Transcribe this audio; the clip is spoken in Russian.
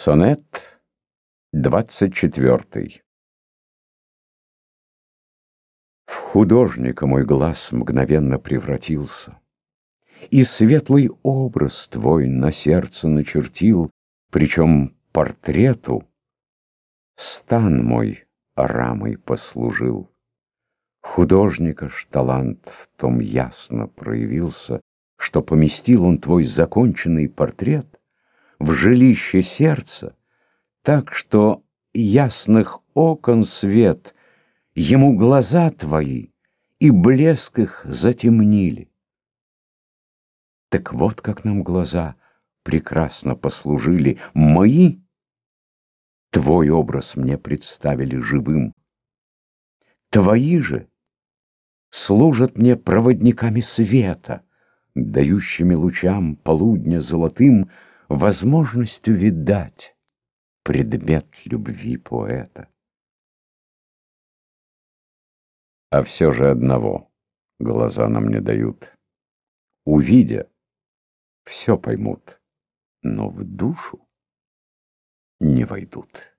Сонет двадцать четвертый В художника мой глаз мгновенно превратился, И светлый образ твой на сердце начертил, Причем портрету стан мой рамой послужил. Художника ж талант в том ясно проявился, Что поместил он твой законченный портрет в жилище сердца, так что ясных окон свет ему глаза твои и блеск их затемнили. Так вот как нам глаза прекрасно послужили мои, твой образ мне представили живым. Твои же служат мне проводниками света, дающими лучам полудня золотым возможность увидать предмет любви поэта. А все же одного глаза нам не дают. Увидя, все поймут, но в душу не войдут.